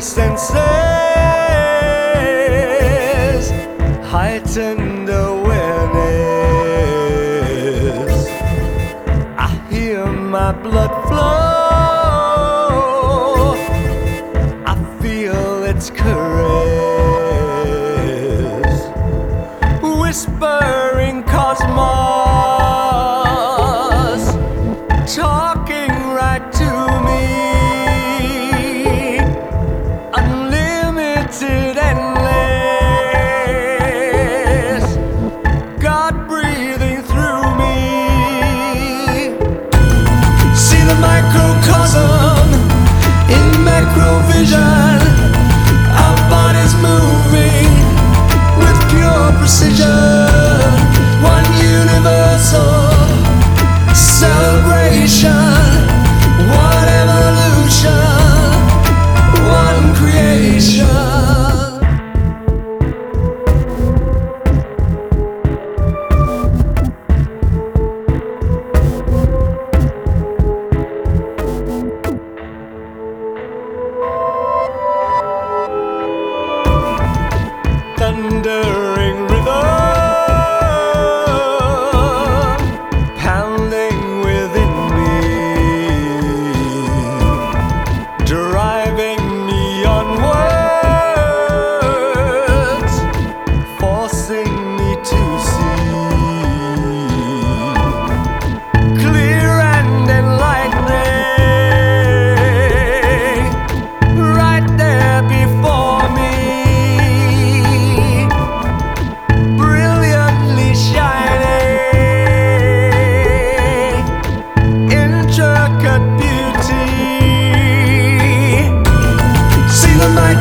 senses heightened awareness. I hear my blood flow, I feel its current. breathing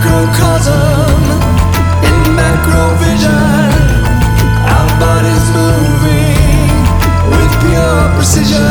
microcosm, in macrovision, our bodies moving with pure precision.